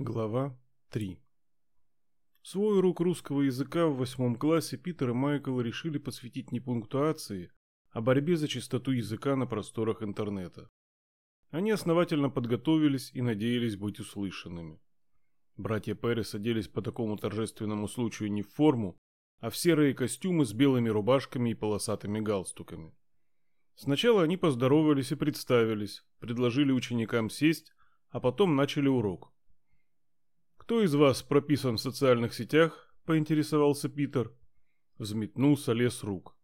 Глава 3 Свой урок русского языка в восьмом классе Питер и Майкл решили посвятить не пунктуации, а борьбе за чистоту языка на просторах интернета. Они основательно подготовились и надеялись быть услышанными. Братья Перес оделись по такому торжественному случаю не в форму, а в серые костюмы с белыми рубашками и полосатыми галстуками. Сначала они поздоровались и представились, предложили ученикам сесть, а потом начали урок. «Кто из вас прописан в социальных сетях?» – поинтересовался Питер. Взметнулся лес рук.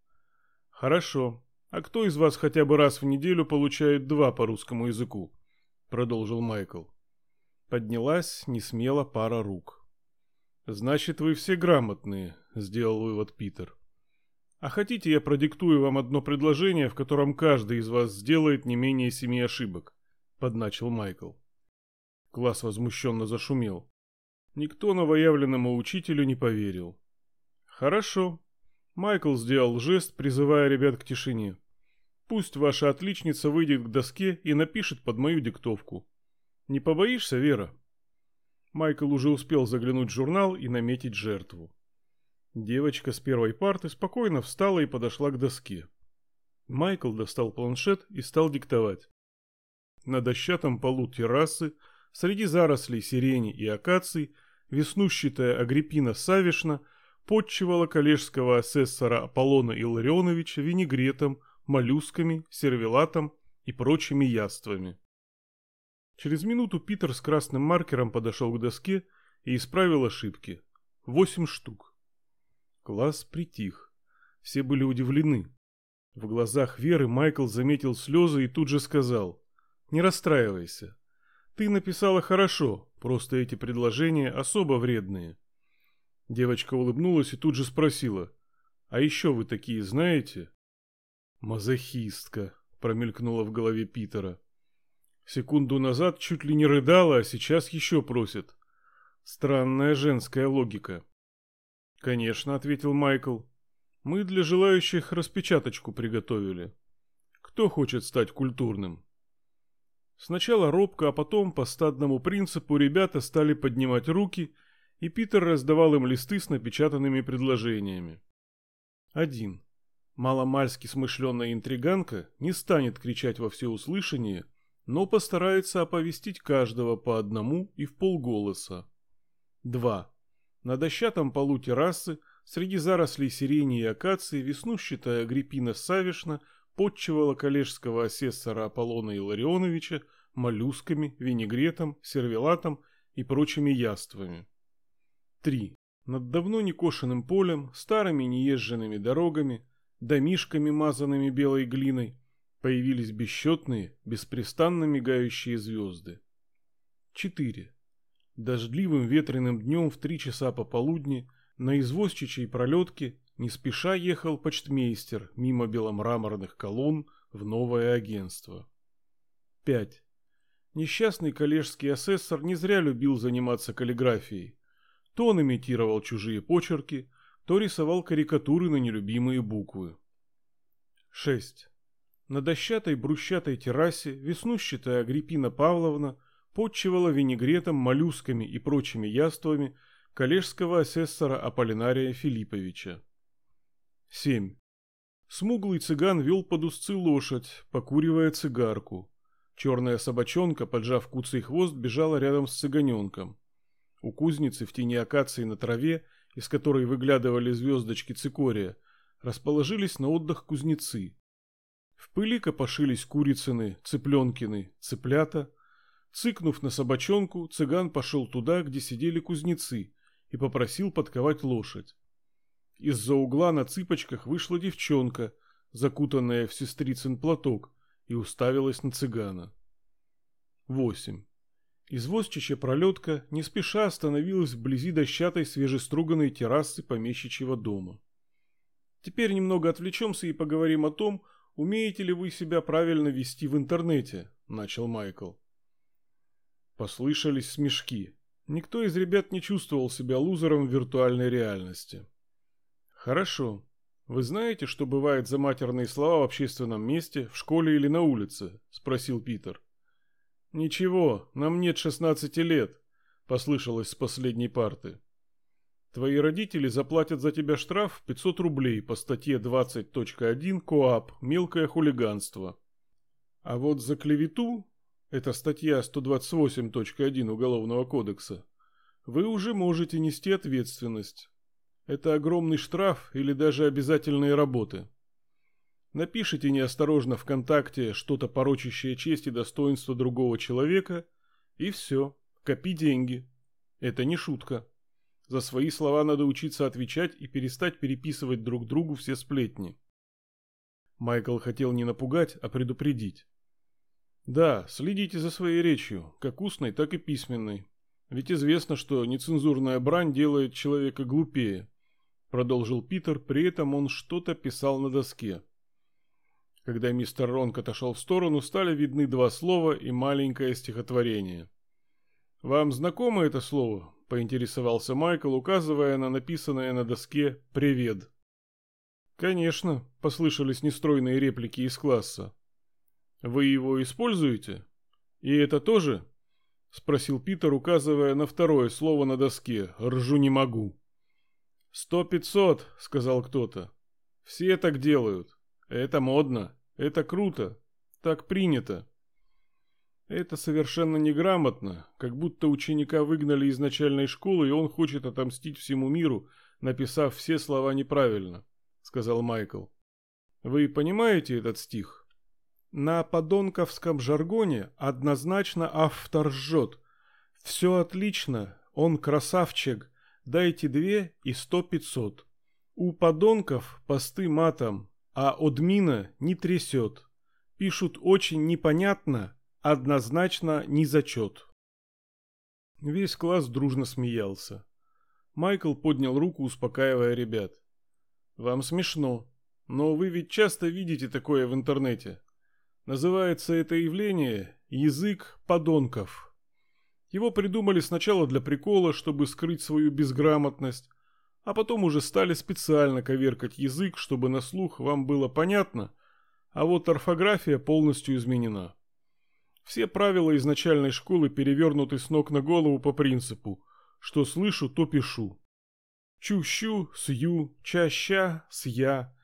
«Хорошо. А кто из вас хотя бы раз в неделю получает два по русскому языку?» – продолжил Майкл. Поднялась несмело пара рук. «Значит, вы все грамотные», – сделал вывод Питер. «А хотите, я продиктую вам одно предложение, в котором каждый из вас сделает не менее семи ошибок?» – подначил Майкл. Класс возмущенно зашумел. Никто новоявленному учителю не поверил. «Хорошо». Майкл сделал жест, призывая ребят к тишине. «Пусть ваша отличница выйдет к доске и напишет под мою диктовку. Не побоишься, Вера?» Майкл уже успел заглянуть в журнал и наметить жертву. Девочка с первой парты спокойно встала и подошла к доске. Майкл достал планшет и стал диктовать. На дощатом полу террасы Среди зарослей сирени и акаций веснущатая Агриппина Савишна подчивала коллежского асессора Аполлона Илларионовича винегретом, моллюсками, сервелатом и прочими яствами. Через минуту Питер с красным маркером подошел к доске и исправил ошибки. Восемь штук. Класс притих. Все были удивлены. В глазах Веры Майкл заметил слезы и тут же сказал «Не расстраивайся, ты написала хорошо, просто эти предложения особо вредные. Девочка улыбнулась и тут же спросила. А еще вы такие знаете? Мазохистка, промелькнула в голове Питера. Секунду назад чуть ли не рыдала, а сейчас еще просит. Странная женская логика. Конечно, ответил Майкл. Мы для желающих распечаточку приготовили. Кто хочет стать культурным? Сначала робко, а потом по стадному принципу ребята стали поднимать руки, и Питер раздавал им листы с напечатанными предложениями. Один. Маломальски смышленная интриганка не станет кричать во всеуслышание, но постарается оповестить каждого по одному и в полголоса. Два. На дощатом полу террасы среди зарослей сирени и акации веснущатая Агриппина Савишна подчивала коллежского асессора Аполлона Илларионовича моллюсками, винегретом, сервелатом и прочими яствами. 3. Над давно некошенным полем, старыми неезженными дорогами, домишками, мазанными белой глиной, появились бесчетные, беспрестанно мигающие звезды. 4. Дождливым ветреным днем в три часа пополудни на извозчичьей пролетке не спеша ехал почтмейстер мимо беломраморных колонн в новое агентство. 5. Несчастный коллежский асессор не зря любил заниматься каллиграфией. То он имитировал чужие почерки, то рисовал карикатуры на нелюбимые буквы. 6. На дощатой брусчатой террасе веснущатая Агриппина Павловна подчивала винегретом, моллюсками и прочими яствами коллежского асессора Аполлинария Филипповича. 7. Смуглый цыган вел под узцы лошадь, покуривая цигарку. Черная собачонка, поджав куцый хвост, бежала рядом с цыганенком. У кузницы в тени акации на траве, из которой выглядывали звездочки цикория, расположились на отдых кузнецы. В пыли копошились курицыны, цыпленкины, цыплята. Цыкнув на собачонку, цыган пошел туда, где сидели кузнецы, и попросил подковать лошадь. Из-за угла на цыпочках вышла девчонка, закутанная в сестрицын платок, и уставилась на цыгана. 8. Извозчичья пролетка не спеша остановилась вблизи дощатой свежеструганной террасы помещичьего дома. Теперь немного отвлечемся и поговорим о том, умеете ли вы себя правильно вести в интернете, начал Майкл. Послышались смешки. Никто из ребят не чувствовал себя лузером в виртуальной реальности. Хорошо. Вы знаете, что бывает за матерные слова в общественном месте, в школе или на улице? спросил Питер. Ничего, нам нет 16 лет. послышалось с последней парты. Твои родители заплатят за тебя штраф 500 рублей по статье 20.1 КОАП «Мелкое хулиганство». А вот за клевету, это статья 128.1 Уголовного кодекса, вы уже можете нести ответственность. Это огромный штраф или даже обязательные работы. Напишите неосторожно ВКонтакте что-то порочащее честь и достоинство другого человека, и все, копи деньги. Это не шутка. За свои слова надо учиться отвечать и перестать переписывать друг другу все сплетни. Майкл хотел не напугать, а предупредить. Да, следите за своей речью, как устной, так и письменной. Ведь известно, что нецензурная брань делает человека глупее. Продолжил Питер, при этом он что-то писал на доске. Когда мистер Ронк отошел в сторону, стали видны два слова и маленькое стихотворение. «Вам знакомо это слово?» поинтересовался Майкл, указывая на написанное на доске «Привет». «Конечно», — послышались нестройные реплики из класса. «Вы его используете? И это тоже?» — спросил Питер, указывая на второе слово на доске «Ржу не могу». «Сто пятьсот», — сказал кто-то. «Все так делают. Это модно. Это круто. Так принято». Это совершенно неграмотно, как будто ученика выгнали из начальной школы, и он хочет отомстить всему миру, написав все слова неправильно, сказал Майкл. Вы понимаете этот стих? На подонковском жаргоне однозначно автор жжет. Все отлично, он красавчик, дайте две и сто пятьсот. У подонков посты матом, а админа не трясет. Пишут очень непонятно, Однозначно не зачет. Весь класс дружно смеялся. Майкл поднял руку, успокаивая ребят. «Вам смешно, но вы ведь часто видите такое в интернете. Называется это явление «язык подонков». Его придумали сначала для прикола, чтобы скрыть свою безграмотность, а потом уже стали специально коверкать язык, чтобы на слух вам было понятно, а вот орфография полностью изменена. Все правила изначальной школы перевернуты с ног на голову по принципу «что слышу, то пишу». Чущу, сью, чаща, ся,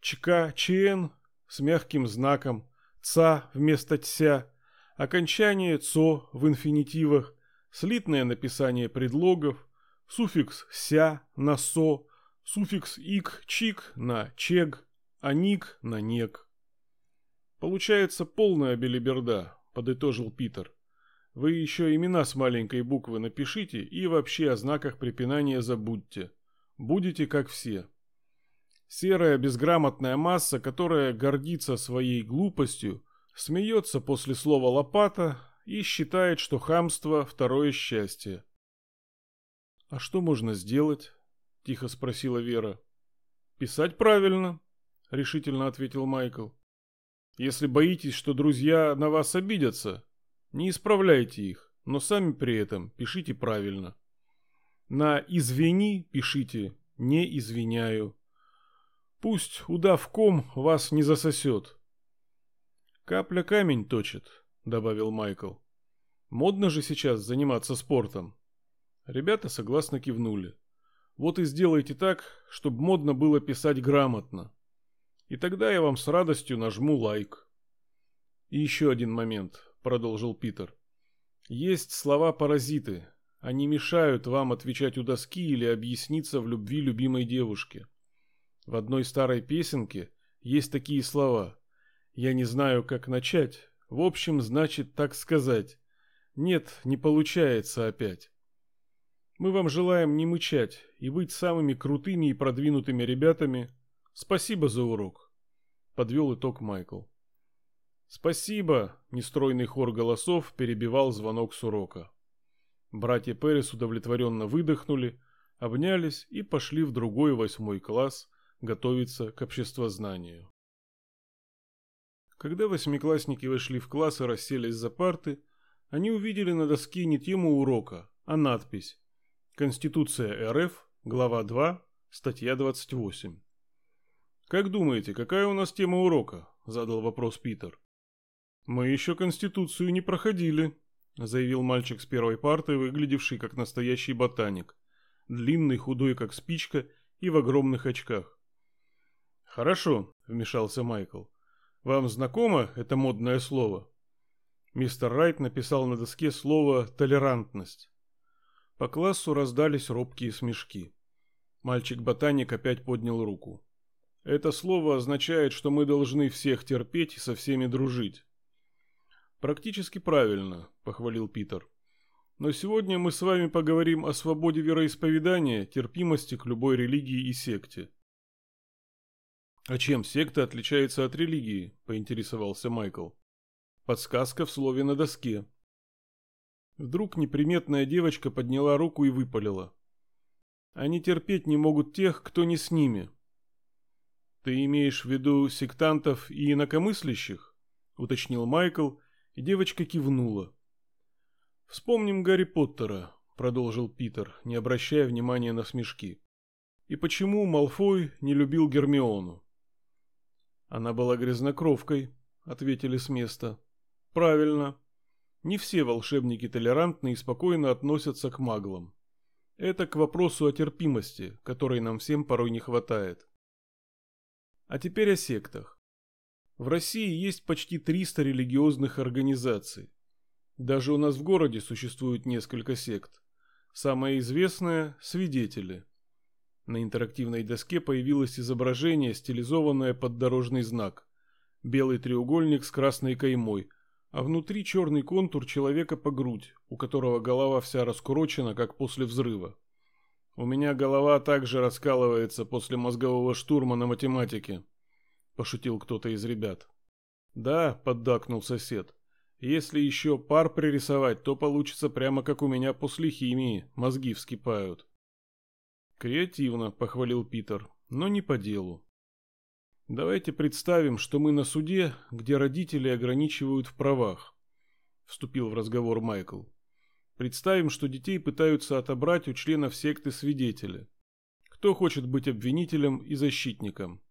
чка, чен с мягким знаком, ца вместо тся, окончание цо в инфинитивах, слитное написание предлогов, суффикс ся на со, суффикс ик, чик на чег, а ник на нек. Получается полная белиберда, подытожил Питер. Вы еще имена с маленькой буквы напишите и вообще о знаках препинания забудьте. Будете как все. Серая безграмотная масса, которая гордится своей глупостью, смеется после слова «лопата» и считает, что хамство – второе счастье. «А что можно сделать?» – тихо спросила Вера. «Писать правильно», – решительно ответил Майкл. Если боитесь, что друзья на вас обидятся, не исправляйте их, но сами при этом пишите правильно. На «извини» пишите «не извиняю». Пусть удав ком вас не засосет. «Капля камень точит», — добавил Майкл. «Модно же сейчас заниматься спортом». Ребята согласно кивнули. «Вот и сделайте так, чтобы модно было писать грамотно. И тогда я вам с радостью нажму лайк. И еще один момент, продолжил Питер. Есть слова-паразиты. Они мешают вам отвечать у доски или объясниться в любви любимой девушке. В одной старой песенке есть такие слова. Я не знаю, как начать. В общем, значит так сказать. Нет, не получается опять. Мы вам желаем не мычать и быть самыми крутыми и продвинутыми ребятами, Спасибо за урок. Подвел итог Майкл. Спасибо, нестройный хор голосов перебивал звонок с урока. Братья Перес удовлетворенно выдохнули, обнялись и пошли в другой восьмой класс готовиться к обществознанию. Когда восьмиклассники вошли в класс и расселись за парты, они увидели на доске не тему урока, а надпись «Конституция РФ, глава 2, статья 28». «Как думаете, какая у нас тема урока?» – задал вопрос Питер. «Мы еще Конституцию не проходили», – заявил мальчик с первой парты, выглядевший как настоящий ботаник. Длинный, худой, как спичка, и в огромных очках. «Хорошо», — вмешался Майкл. «Вам знакомо это модное слово?» Мистер Райт написал на доске слово «толерантность». По классу раздались робкие смешки. Мальчик-ботаник опять поднял руку. Это слово означает, что мы должны всех терпеть и со всеми дружить. Практически правильно, похвалил Питер. Но сегодня мы с вами поговорим о свободе вероисповедания, терпимости к любой религии и секте. А чем секта отличается от религии? поинтересовался Майкл. Подсказка в слове на доске. Вдруг неприметная девочка подняла руку и выпалила: Они терпеть не могут тех, кто не с ними. Ты имеешь в виду сектантов и инакомыслящих? уточнил Майкл, и девочка кивнула. Вспомним Гарри Поттера, продолжил Питер, не обращая внимания на смешки. И почему Малфой не любил Гермиону? Она была грязнокровкой, ответили с места. Правильно. Не все волшебники толерантны и спокойно относятся к маглам. Это к вопросу о терпимости, которой нам всем порой не хватает. А теперь о сектах. В России есть почти 300 религиозных организаций. Даже у нас в городе существует несколько сект. Самая известная – свидетели. На интерактивной доске появилось изображение, стилизованное под дорожный знак. Белый треугольник с красной каймой, а внутри черный контур человека по грудь, у которого голова вся раскурочена, как после взрыва. У меня голова также раскалывается после мозгового штурма на математике, пошутил кто-то из ребят. Да, поддакнул сосед. Если еще пар пририсовать, то получится прямо как у меня после химии, мозги вскипают. Креативно, похвалил Питер, но не по делу. Давайте представим, что мы на суде, где родители ограничивают в правах, вступил в разговор Майкл. Представим, что детей пытаются отобрать у членов секты свидетели. Кто хочет быть обвинителем и защитником?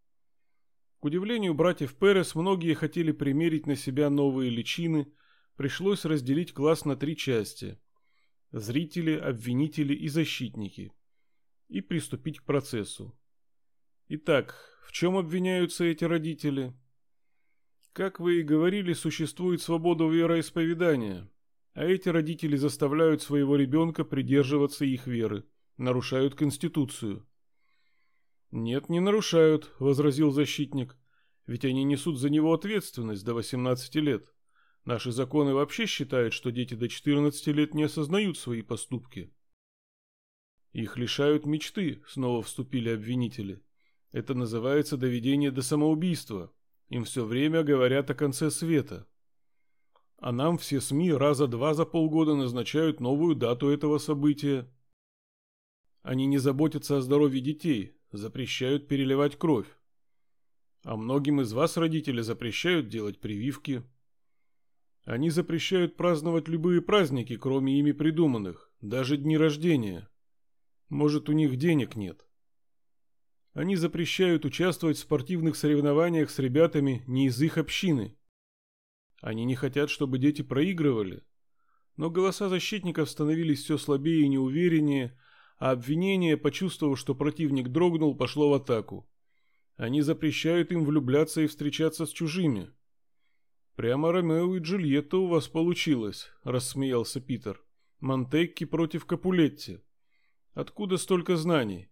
К удивлению братьев Перес, многие хотели примерить на себя новые личины, пришлось разделить класс на три части – зрители, обвинители и защитники – и приступить к процессу. Итак, в чем обвиняются эти родители? Как вы и говорили, существует свобода вероисповедания – а эти родители заставляют своего ребенка придерживаться их веры, нарушают Конституцию. «Нет, не нарушают», — возразил защитник. «Ведь они несут за него ответственность до 18 лет. Наши законы вообще считают, что дети до 14 лет не осознают свои поступки». «Их лишают мечты», — снова вступили обвинители. «Это называется доведение до самоубийства. Им все время говорят о конце света». А нам все СМИ раза два за полгода назначают новую дату этого события. Они не заботятся о здоровье детей, запрещают переливать кровь. А многим из вас родители запрещают делать прививки. Они запрещают праздновать любые праздники, кроме ими придуманных, даже дни рождения. Может, у них денег нет. Они запрещают участвовать в спортивных соревнованиях с ребятами не из их общины. Они не хотят, чтобы дети проигрывали. Но голоса защитников становились все слабее и неувереннее, а обвинение, почувствовав, что противник дрогнул, пошло в атаку. Они запрещают им влюбляться и встречаться с чужими. Прямо Ромео и Джульетта у вас получилось, рассмеялся Питер. Монтекки против Капулетти. Откуда столько знаний?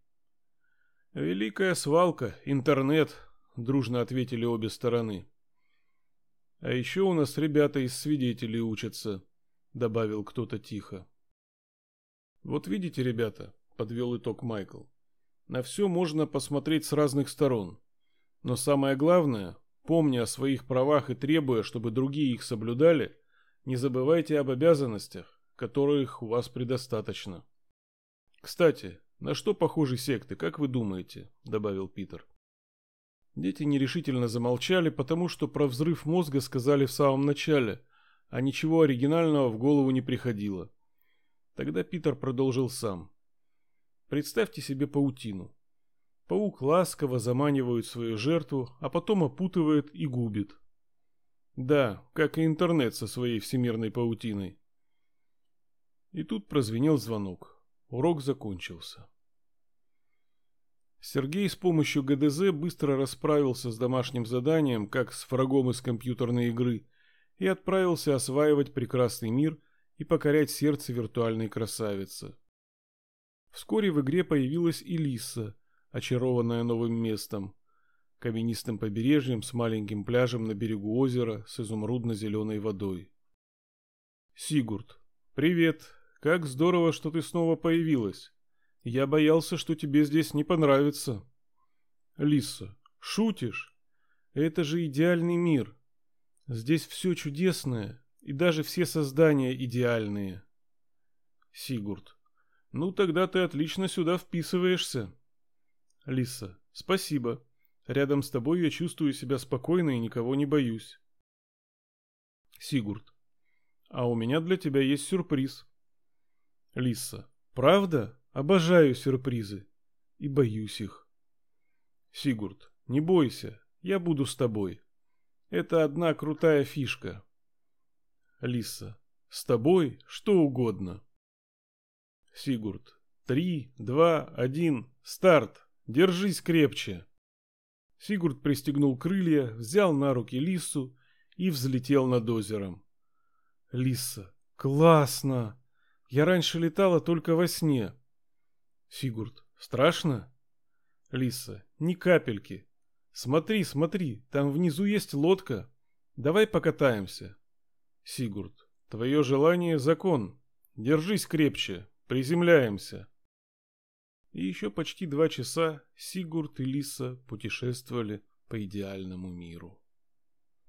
Великая свалка, интернет, дружно ответили обе стороны. А еще у нас ребята из свидетелей учатся, добавил кто-то тихо. Вот видите, ребята, подвел итог Майкл. На все можно посмотреть с разных сторон. Но самое главное, помня о своих правах и требуя, чтобы другие их соблюдали, не забывайте об обязанностях, которых у вас предостаточно. Кстати, на что похожи секты, как вы думаете, добавил Питер. Дети нерешительно замолчали, потому что про взрыв мозга сказали в самом начале, а ничего оригинального в голову не приходило. Тогда Питер продолжил сам. Представьте себе паутину. Паук ласково заманивает свою жертву, а потом опутывает и губит. Да, как и интернет со своей всемирной паутиной. И тут прозвенел звонок. Урок закончился. Сергей с помощью ГДЗ быстро расправился с домашним заданием, как с врагом из компьютерной игры, и отправился осваивать прекрасный мир и покорять сердце виртуальной красавицы. Вскоре в игре появилась и очарованная новым местом, каменистым побережьем с маленьким пляжем на берегу озера с изумрудно-зеленой водой. Сигурд, привет, как здорово, что ты снова появилась. Я боялся, что тебе здесь не понравится. Лиса, шутишь? Это же идеальный мир. Здесь все чудесное, и даже все создания идеальные. Сигурд, ну тогда ты отлично сюда вписываешься. Лиса, спасибо. Рядом с тобой я чувствую себя спокойно и никого не боюсь. Сигурд, а у меня для тебя есть сюрприз. Лиса, правда? Обожаю сюрпризы и боюсь их. Сигурд, не бойся, я буду с тобой. Это одна крутая фишка. Лиса, с тобой что угодно. Сигурд, три, два, один, старт, держись крепче. Сигурд пристегнул крылья, взял на руки Лису и взлетел над озером. Лиса, классно! Я раньше летала только во сне. Сигурд, страшно? Лиса, ни капельки. Смотри, смотри, там внизу есть лодка. Давай покатаемся. Сигурд, твое желание закон. Держись крепче, приземляемся. И еще почти два часа Сигурд и Лиса путешествовали по идеальному миру.